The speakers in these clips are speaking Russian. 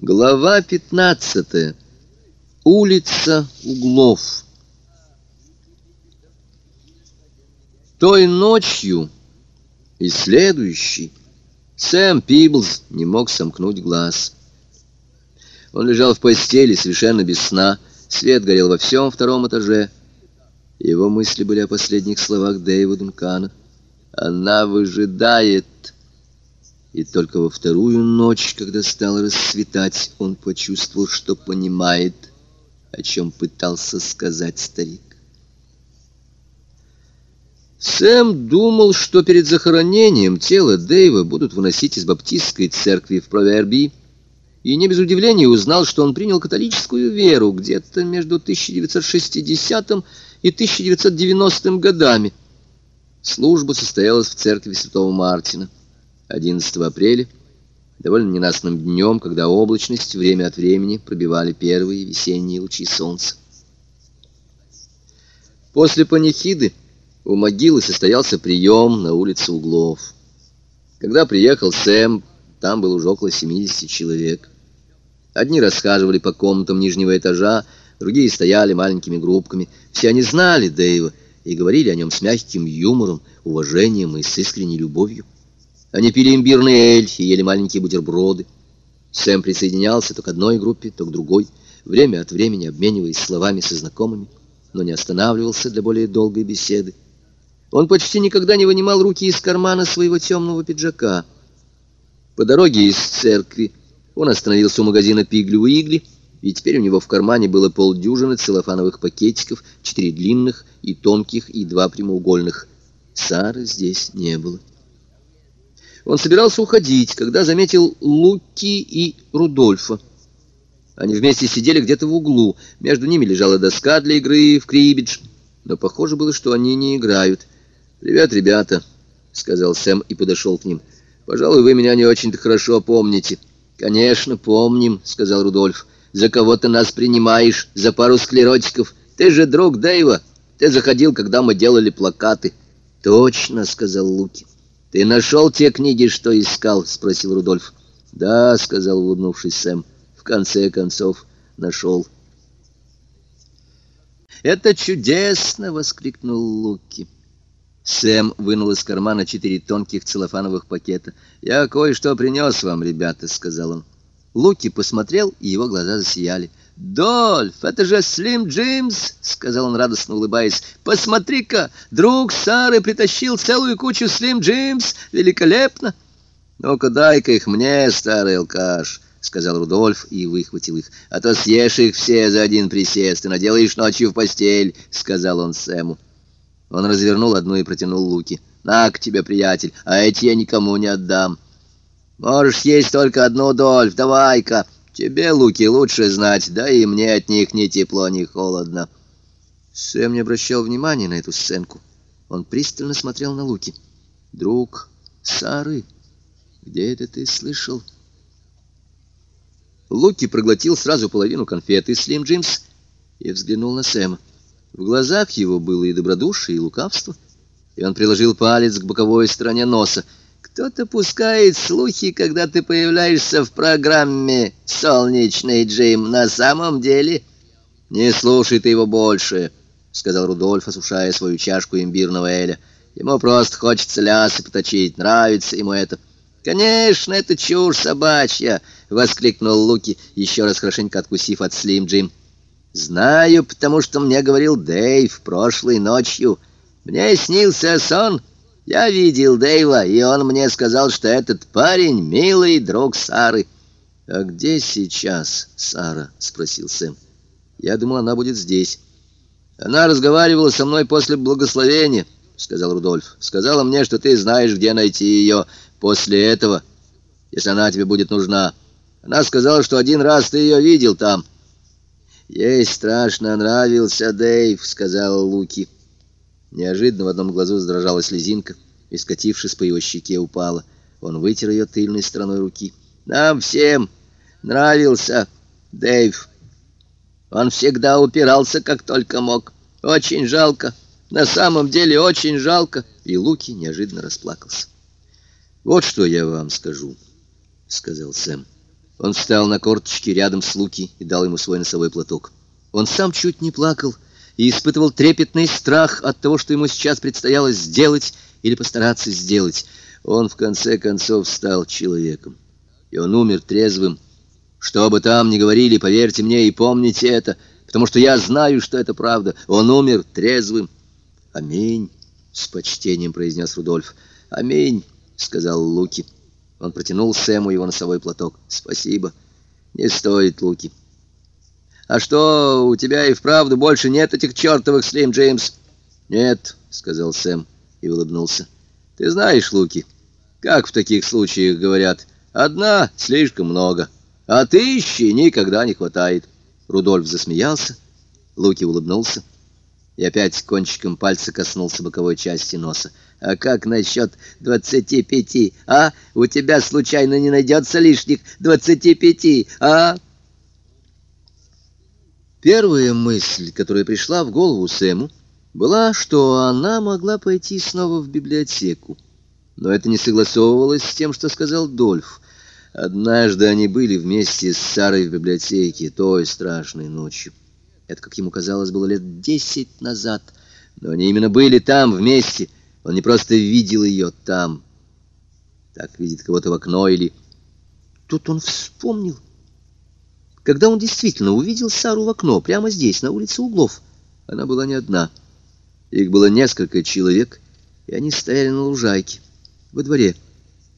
Глава 15. Улица углов. Той ночью и следующей Сэм Пиблз не мог сомкнуть глаз. Он лежал в постели совершенно без сна, свет горел во всем втором этаже. Его мысли были о последних словах Дэйва Дункана. «Она выжидает». И только во вторую ночь, когда стало расцветать, он почувствовал, что понимает, о чем пытался сказать старик. Сэм думал, что перед захоронением тело Дэйва будут выносить из баптистской церкви в Провербии, и не без удивления узнал, что он принял католическую веру где-то между 1960 и 1990 годами. Служба состоялась в церкви Святого Мартина. 11 апреля, довольно ненастным днем, когда облачность время от времени пробивали первые весенние лучи солнца. После панихиды у могилы состоялся прием на улице Углов. Когда приехал Сэм, там было уже около 70 человек. Одни расхаживали по комнатам нижнего этажа, другие стояли маленькими группками. Все они знали Дэйва и говорили о нем с мягким юмором, уважением и с искренней любовью. Они пили имбирный эль ели маленькие бутерброды. Сэм присоединялся то к одной группе, то к другой, время от времени обмениваясь словами со знакомыми, но не останавливался для более долгой беседы. Он почти никогда не вынимал руки из кармана своего темного пиджака. По дороге из церкви он остановился у магазина «Пигли Уигли», и теперь у него в кармане было полдюжины целлофановых пакетиков, четыре длинных и тонких, и два прямоугольных. Сары здесь не было. Он собирался уходить, когда заметил Луки и Рудольфа. Они вместе сидели где-то в углу. Между ними лежала доска для игры в крибидж. Но похоже было, что они не играют. «Привет, ребята», — сказал Сэм и подошел к ним. «Пожалуй, вы меня не очень-то хорошо помните». «Конечно, помним», — сказал Рудольф. «За кого ты нас принимаешь? За пару склеротиков? Ты же друг Дэйва. Ты заходил, когда мы делали плакаты». «Точно», — сказал Луки. «Ты нашел те книги, что искал?» — спросил Рудольф. «Да», — сказал, улыбнувшись Сэм. «В конце концов, нашел». «Это чудесно!» — воскликнул Луки. Сэм вынул из кармана четыре тонких целлофановых пакета. «Я кое-что принес вам, ребята», — сказал он. Луки посмотрел, и его глаза засияли. «Дольф, это же Слим Джимс!» — сказал он, радостно улыбаясь. «Посмотри-ка, друг Сары притащил целую кучу Слим Джимс! Великолепно!» «Ну-ка, дай-ка их мне, старый алкаш!» — сказал Рудольф и выхватил их. «А то съешь их все за один присест и наделаешь ночью в постель!» — сказал он Сэму. Он развернул одну и протянул Луки. «На к тебе, приятель, а эти я никому не отдам!» «Можешь съесть только одну, Дольф, давай-ка!» Тебе, Луки, лучше знать, да и мне от них ни тепло, ни холодно. Сэм не обращал внимания на эту сценку. Он пристально смотрел на Луки. «Друг Сары, где это ты слышал?» Луки проглотил сразу половину конфеты Слим Джимс и взглянул на Сэма. В глазах его было и добродушие, и лукавство, и он приложил палец к боковой стороне носа — кто-то пускает слухи, когда ты появляешься в программе «Солнечный Джим». На самом деле... «Не слушай ты его больше», — сказал Рудольф, осушая свою чашку имбирного эля. «Ему просто хочется лясы поточить. Нравится ему это». «Конечно, это чушь собачья!» — воскликнул Луки, еще раз хорошенько откусив от Слим Джим. «Знаю, потому что мне говорил Дэйв прошлой ночью. Мне снился сон, я видел Дэйва, и он мне сказал, что этот парень — милый друг Сары. — А где сейчас Сара? — спросил Сэм. — Я думал, она будет здесь. — Она разговаривала со мной после благословения, — сказал Рудольф. — Сказала мне, что ты знаешь, где найти ее после этого, если она тебе будет нужна. Она сказала, что один раз ты ее видел там. — Ей страшно нравился Дэйв, — сказал Луки. — Неожиданно в одном глазу задрожала слезинка, и, скатившись по его щеке, упала. Он вытер ее тыльной стороной руки. «Нам всем нравился Дэйв. Он всегда упирался, как только мог. Очень жалко. На самом деле очень жалко». И Луки неожиданно расплакался. «Вот что я вам скажу», — сказал Сэм. Он встал на корточки рядом с Луки и дал ему свой носовой платок. Он сам чуть не плакал и испытывал трепетный страх от того, что ему сейчас предстояло сделать или постараться сделать. Он в конце концов стал человеком, и он умер трезвым. Что бы там ни говорили, поверьте мне и помните это, потому что я знаю, что это правда. Он умер трезвым. Аминь, с почтением произнес Рудольф. Аминь, сказал Луки. Он протянул Сэму его носовой платок. «Спасибо. Не стоит, Луки». «А что, у тебя и вправду больше нет этих чертовых слим, Джеймс?» «Нет», — сказал Сэм и улыбнулся. «Ты знаешь, Луки, как в таких случаях говорят, одна слишком много, а тысячи никогда не хватает». Рудольф засмеялся, Луки улыбнулся и опять кончиком пальца коснулся боковой части носа. «А как насчет двадцати пяти, а? У тебя случайно не найдется лишних двадцати пяти, а?» Первая мысль, которая пришла в голову Сэму, была, что она могла пойти снова в библиотеку. Но это не согласовывалось с тем, что сказал Дольф. Однажды они были вместе с Сарой в библиотеке той страшной ночью. Это, как ему казалось, было лет десять назад. Но они именно были там вместе. Он не просто видел ее там. Так видит кого-то в окно или... Тут он вспомнил. Когда он действительно увидел Сару в окно, прямо здесь, на улице Углов, она была не одна. Их было несколько человек, и они стояли на лужайке, во дворе,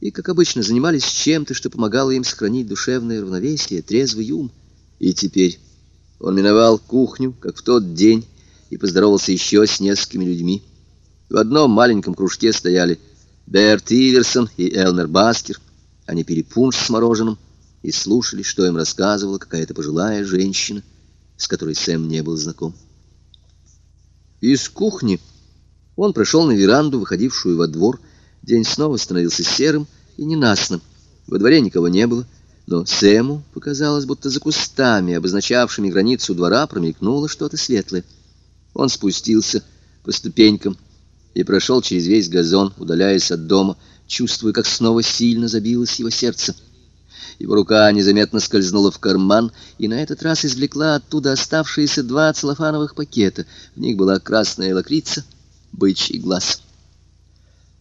и, как обычно, занимались чем-то, что помогало им сохранить душевное равновесие, трезвый ум. И теперь... Он миновал кухню, как в тот день, и поздоровался еще с несколькими людьми. В одном маленьком кружке стояли Берт Иверсон и Элмер Баскер. Они пили пунш с мороженым и слушали, что им рассказывала какая-то пожилая женщина, с которой Сэм не был знаком. Из кухни он прошел на веранду, выходившую во двор. День снова становился серым и ненастным. Во дворе никого не было. Но Сэму показалось, будто за кустами, обозначавшими границу двора, промелькнуло что-то светлое. Он спустился по ступенькам и прошел через весь газон, удаляясь от дома, чувствуя, как снова сильно забилось его сердце. Его рука незаметно скользнула в карман и на этот раз извлекла оттуда оставшиеся два целлофановых пакета. В них была красная лакрица, бычий глаз.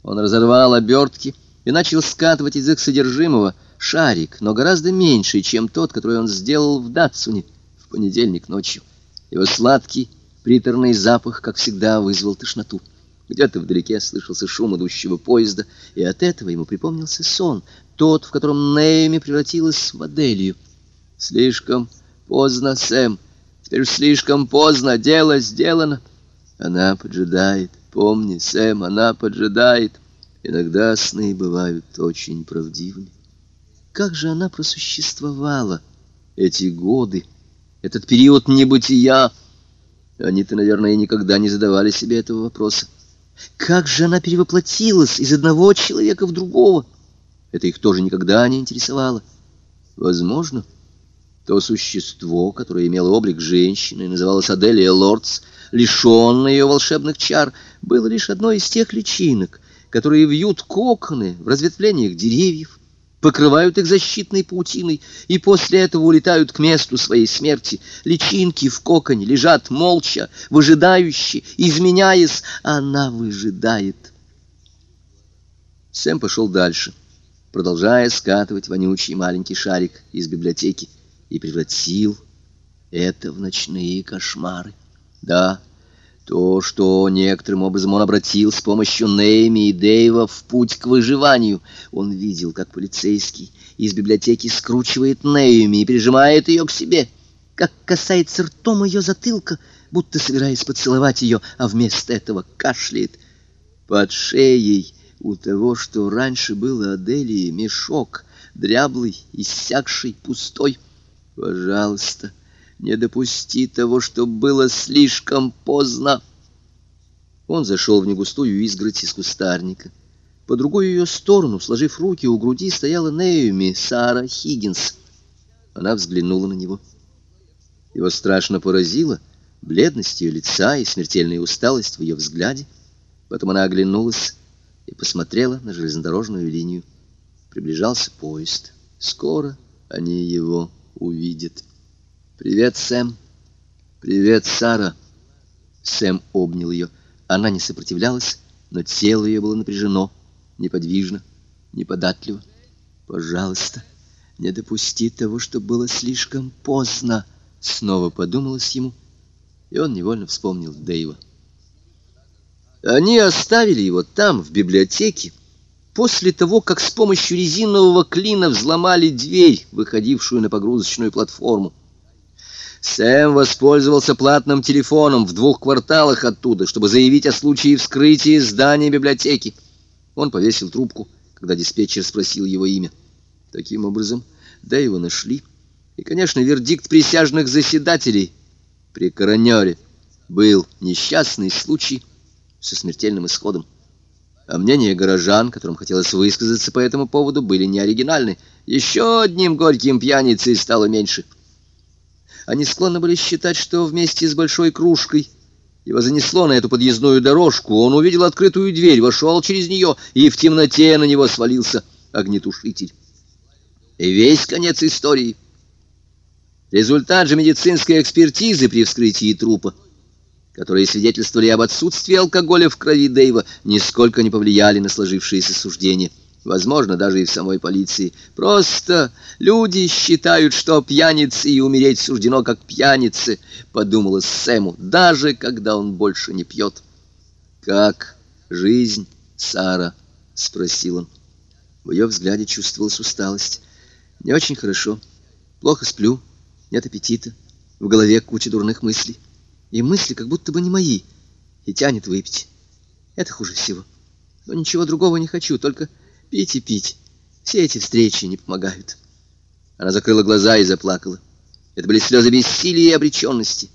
Он разорвал обертки и начал скатывать из их содержимого — шарик, но гораздо меньший, чем тот, который он сделал в Датсуне в понедельник ночью. Его сладкий, приторный запах, как всегда, вызвал тошноту. Где-то вдалеке слышался шум идущего поезда, и от этого ему припомнился сон, тот, в котором Нейми превратилась в Аделию. Слишком поздно, Сэм, теперь слишком поздно, дело сделано. Она поджидает, помни, Сэм, она поджидает. Иногда сны бывают очень правдивыми. Как же она просуществовала эти годы, этот период небытия? Они-то, наверное, никогда не задавали себе этого вопроса. Как же она перевоплотилась из одного человека в другого? Это их тоже никогда не интересовало. Возможно, то существо, которое имело облик женщины и называлось Аделия Лордс, лишенное ее волшебных чар, было лишь одной из тех личинок, которые вьют коконы в разветвлениях деревьев, покрывают их защитной паутиной и после этого улетают к месту своей смерти. Личинки в коконе лежат молча, выжидающие, изменяясь, она выжидает. Сэм пошел дальше, продолжая скатывать вонючий маленький шарик из библиотеки, и превратил это в ночные кошмары. Да, то, что некоторым образом он обратил с помощью Нейми и Дэйва в путь к выживанию. Он видел, как полицейский из библиотеки скручивает Нейми и прижимает ее к себе, как касается ртом ее затылка, будто собираясь поцеловать ее, а вместо этого кашляет. Под шеей у того, что раньше было Аделии, мешок, дряблый, иссякший, пустой. Пожалуйста, не допусти того, что было слишком поздно. Он зашел в негустую изгородь из кустарника. По другую ее сторону, сложив руки у груди, стояла Неюми Сара Хиггинс. Она взглянула на него. Его страшно поразило бледность ее лица и смертельная усталость в ее взгляде. Потом она оглянулась и посмотрела на железнодорожную линию. Приближался поезд. Скоро они его увидят. «Привет, Сэм!» «Привет, Сара!» Сэм обнял ее. Она не сопротивлялась, но тело ее было напряжено, неподвижно, неподатливо. «Пожалуйста, не допусти того, что было слишком поздно!» Снова подумалось ему, и он невольно вспомнил Дэйва. Они оставили его там, в библиотеке, после того, как с помощью резинового клина взломали дверь, выходившую на погрузочную платформу. Сэм воспользовался платным телефоном в двух кварталах оттуда, чтобы заявить о случае вскрытия здания библиотеки. Он повесил трубку, когда диспетчер спросил его имя. Таким образом, да его нашли. И, конечно, вердикт присяжных заседателей при коронере был несчастный случай со смертельным исходом. А мнения горожан, которым хотелось высказаться по этому поводу, были неоригинальны. Еще одним горьким пьяницей стало меньше — они склонны были считать, что вместе с большой кружкой его занесло на эту подъездную дорожку. Он увидел открытую дверь, вошел через нее, и в темноте на него свалился огнетушитель. И весь конец истории. Результат же медицинской экспертизы при вскрытии трупа, которые свидетельствовали об отсутствии алкоголя в крови Дэйва, нисколько не повлияли на сложившиеся суждения возможно, даже и в самой полиции. Просто люди считают, что пьянице и умереть суждено как пьянице, подумала Сэму, даже когда он больше не пьет. «Как жизнь, Сара?» — спросил он. В ее взгляде чувствовалась усталость. «Не очень хорошо. Плохо сплю, нет аппетита, в голове куча дурных мыслей. И мысли как будто бы не мои, и тянет выпить. Это хуже всего. Но ничего другого не хочу, только Пить и пить. Все эти встречи не помогают. Она закрыла глаза и заплакала. Это были слезы бессилия и обреченности.